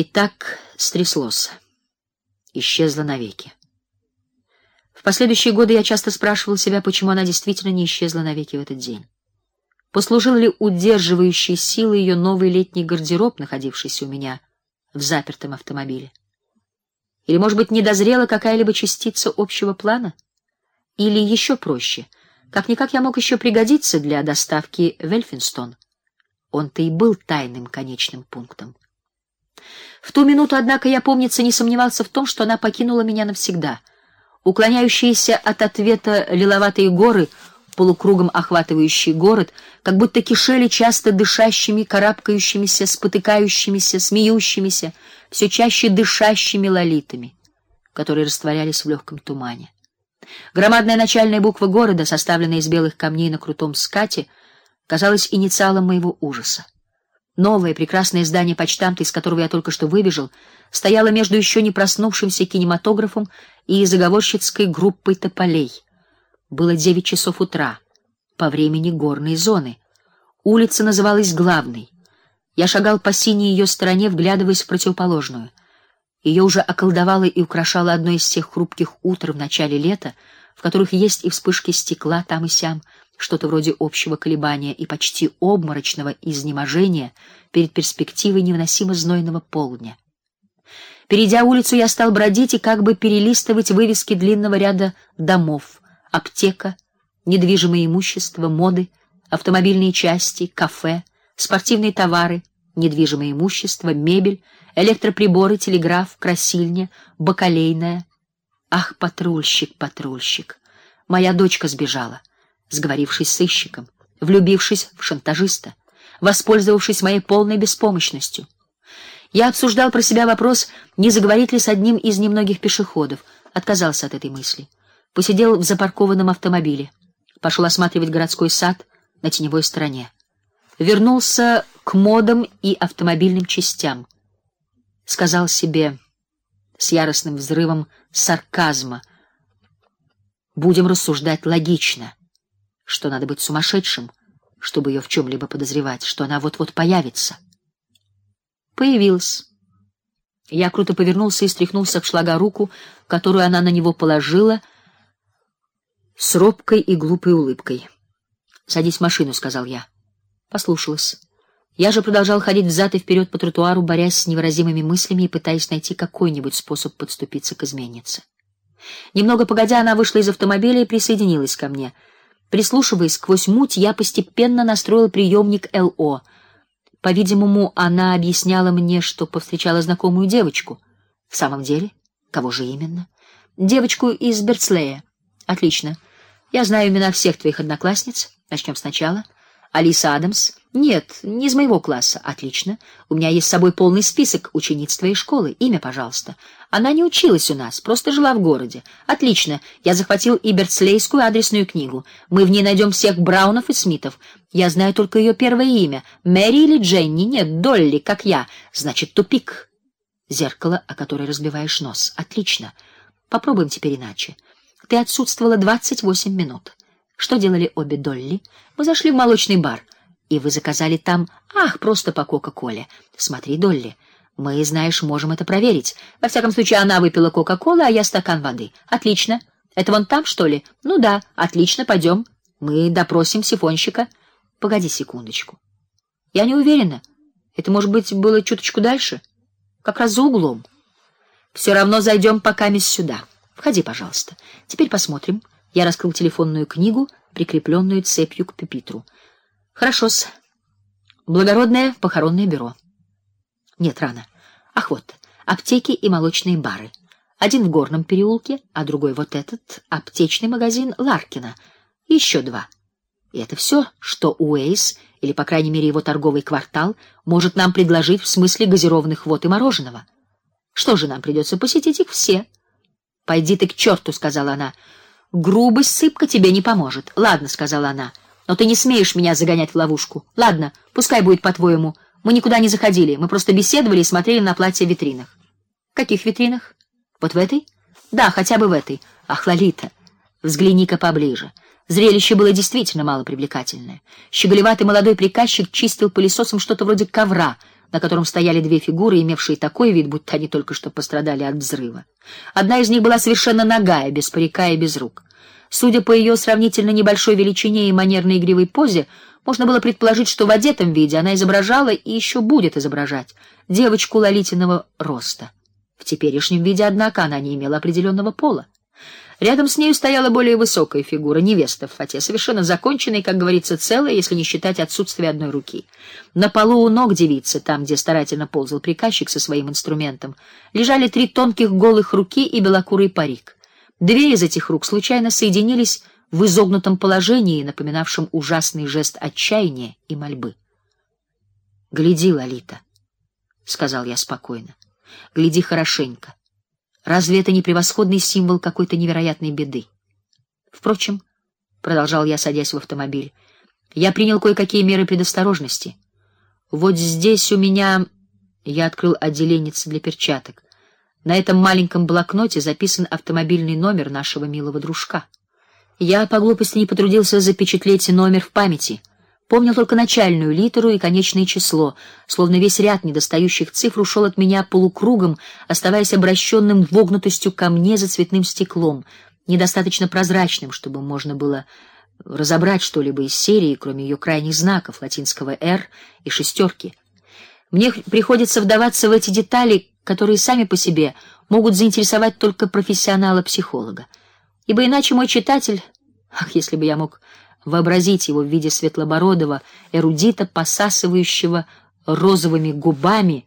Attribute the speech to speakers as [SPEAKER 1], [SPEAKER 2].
[SPEAKER 1] И так стряслось. Исчезла навеки. В последующие годы я часто спрашивал себя, почему она действительно не исчезла навеки в этот день. Послужил ли удерживающей силой ее новый летний гардероб, находившийся у меня в запертом автомобиле? Или, может быть, не дозрела какая-либо частица общего плана? Или еще проще, как-никак я мог еще пригодиться для доставки в Эльфинстон. Он-то и был тайным конечным пунктом. В ту минуту, однако, я, помнится, не сомневался в том, что она покинула меня навсегда. Уклоняющиеся от ответа лиловатые горы, полукругом охватывающие город, как будто кишели часто дышащими, карабкающимися, спотыкающимися, смеющимися, все чаще дышащими лолитами, которые растворялись в легком тумане. Громадная начальная буква города, составленная из белых камней на крутом скате, казалась инициалом моего ужаса. Новое прекрасное здание почтамта, из которого я только что выбежал, стояло между еще не проснувшимся кинематографом и заговорщицкой группой тополей. Было девять часов утра по времени горной зоны. Улица называлась Главной. Я шагал по синей ее стороне, вглядываясь в противоположную. Ее уже околдовало и украшало одно из тех хрупких утр в начале лета, в которых есть и вспышки стекла там и сям, что-то вроде общего колебания и почти обморочного изнеможения перед перспективой невыносимо знойного полдня. Перейдя улицу, я стал бродить и как бы перелистывать вывески длинного ряда домов: аптека, недвижимое имущество, моды, автомобильные части, кафе, спортивные товары, недвижимое имущество, мебель, электроприборы, телеграф, красильня, бакалейная. Ах, патрульщик, патрульщик. Моя дочка сбежала, сговорившись с сыщиком, влюбившись в шантажиста, воспользовавшись моей полной беспомощностью. Я обсуждал про себя вопрос, не заговорить ли с одним из немногих пешеходов, отказался от этой мысли. Посидел в запаркованном автомобиле, пошел осматривать городской сад на теневой стороне. Вернулся к модам и автомобильным частям. Сказал себе с яростным взрывом сарказма: будем рассуждать логично, что надо быть сумасшедшим, чтобы ее в чем либо подозревать, что она вот-вот появится. Появилась. Я круто повернулся и стряхнул с обшлага руку, которую она на него положила, с робкой и глупой улыбкой. "Садись в машину", сказал я. Послушалась. Я же продолжал ходить взад и вперед по тротуару, борясь с невыразимыми мыслями и пытаясь найти какой-нибудь способ подступиться к изменнице. Немного погодя, она вышла из автомобиля и присоединилась ко мне. Прислушиваясь сквозь муть, я постепенно настроил приемник ЛО. По-видимому, она объясняла мне, что повстречала знакомую девочку. В самом деле, кого же именно? Девочку из Берцлея. Отлично. Я знаю имена всех твоих одноклассниц. Начнем сначала. Алиса Адамс. Нет, не из моего класса. Отлично. У меня есть с собой полный список учениц твоей школы. Имя, пожалуйста. Она не училась у нас, просто жила в городе. Отлично. Я захватил и Берцлейскую адресную книгу. Мы в ней найдем всех Браунов и Смитов. Я знаю только ее первое имя. Мэри или Дженни? Нет, Долли, как я. Значит, тупик. Зеркало, о которое разбиваешь нос. Отлично. Попробуем теперь иначе. Ты отсутствовала двадцать восемь минут. Что делали обе Долли? Мы зашли в молочный бар, и вы заказали там, ах, просто по Кока-Коле. Смотри, Долли, мы, знаешь, можем это проверить. Во всяком случае, она выпила Кока-Колу, а я стакан воды. Отлично. Это вон там, что ли? Ну да, отлично, пойдем. Мы допросим сифонщика. Погоди секундочку. Я не уверена. Это, может быть, было чуточку дальше, как раз за углом. Все равно зайдем пока мисс сюда. Входи, пожалуйста. Теперь посмотрим. Я раскрыл телефонную книгу, прикрепленную цепью к пюпитру. Хорошо-с. Благородное похоронное бюро. Нет, рано. Ах вот, аптеки и молочные бары. Один в Горном переулке, а другой вот этот аптечный магазин Ларкина. Еще два. И это все, что Уэйс, или по крайней мере его торговый квартал, может нам предложить в смысле газированных вод и мороженого. Что же нам придется посетить их все? Пойди ты к черту, сказала она. Грубость сыпка тебе не поможет. Ладно, сказала она. Но ты не смеешь меня загонять в ловушку. Ладно, пускай будет по-твоему. Мы никуда не заходили, мы просто беседовали и смотрели на платья в витринах. Каких витринах? Вот в этой? Да, хотя бы в этой. Ах, Лолита, взгляни-ка поближе. Зрелище было действительно мало привлекательное. Щеголеватый молодой приказчик чистил пылесосом что-то вроде ковра на котором стояли две фигуры, имевшие такой вид, будто они только что пострадали от взрыва. Одна из них была совершенно нагая, без парика и без рук. Судя по ее сравнительно небольшой величине и манерной игривой позе, можно было предположить, что в одетом виде она изображала и еще будет изображать девочку лолитиного роста. В теперешнем виде, однако, она не имела определенного пола. Рядом с ней стояла более высокая фигура, невеста в фате, совершенно законченная, как говорится, целая, если не считать отсутствие одной руки. На полу у ног девицы, там, где старательно ползал приказчик со своим инструментом, лежали три тонких голых руки и белокурый парик. Две из этих рук случайно соединились в изогнутом положении, напоминавшем ужасный жест отчаяния и мольбы. "Гляди, Лолита", сказал я спокойно. "Гляди хорошенько. Разве это не превосходный символ какой-то невероятной беды? Впрочем, продолжал я, садясь в автомобиль, я принял кое-какие меры предосторожности. Вот здесь у меня я открыл отделенец для перчаток. На этом маленьком блокноте записан автомобильный номер нашего милого дружка. Я по глупости не потрудился запечатлеть номер в памяти. Помнил только начальную литеру и конечное число, словно весь ряд недостающих цифр ушел от меня полукругом, оставаясь обращенным вогнутостью ко мне за цветным стеклом, недостаточно прозрачным, чтобы можно было разобрать что-либо из серии, кроме ее крайних знаков латинского R и шестерки. Мне приходится вдаваться в эти детали, которые сами по себе могут заинтересовать только профессионала-психолога. Ибо иначе мой читатель, ах, если бы я мог вообразить его в виде светлобородого эрудита, посасывающего розовыми губами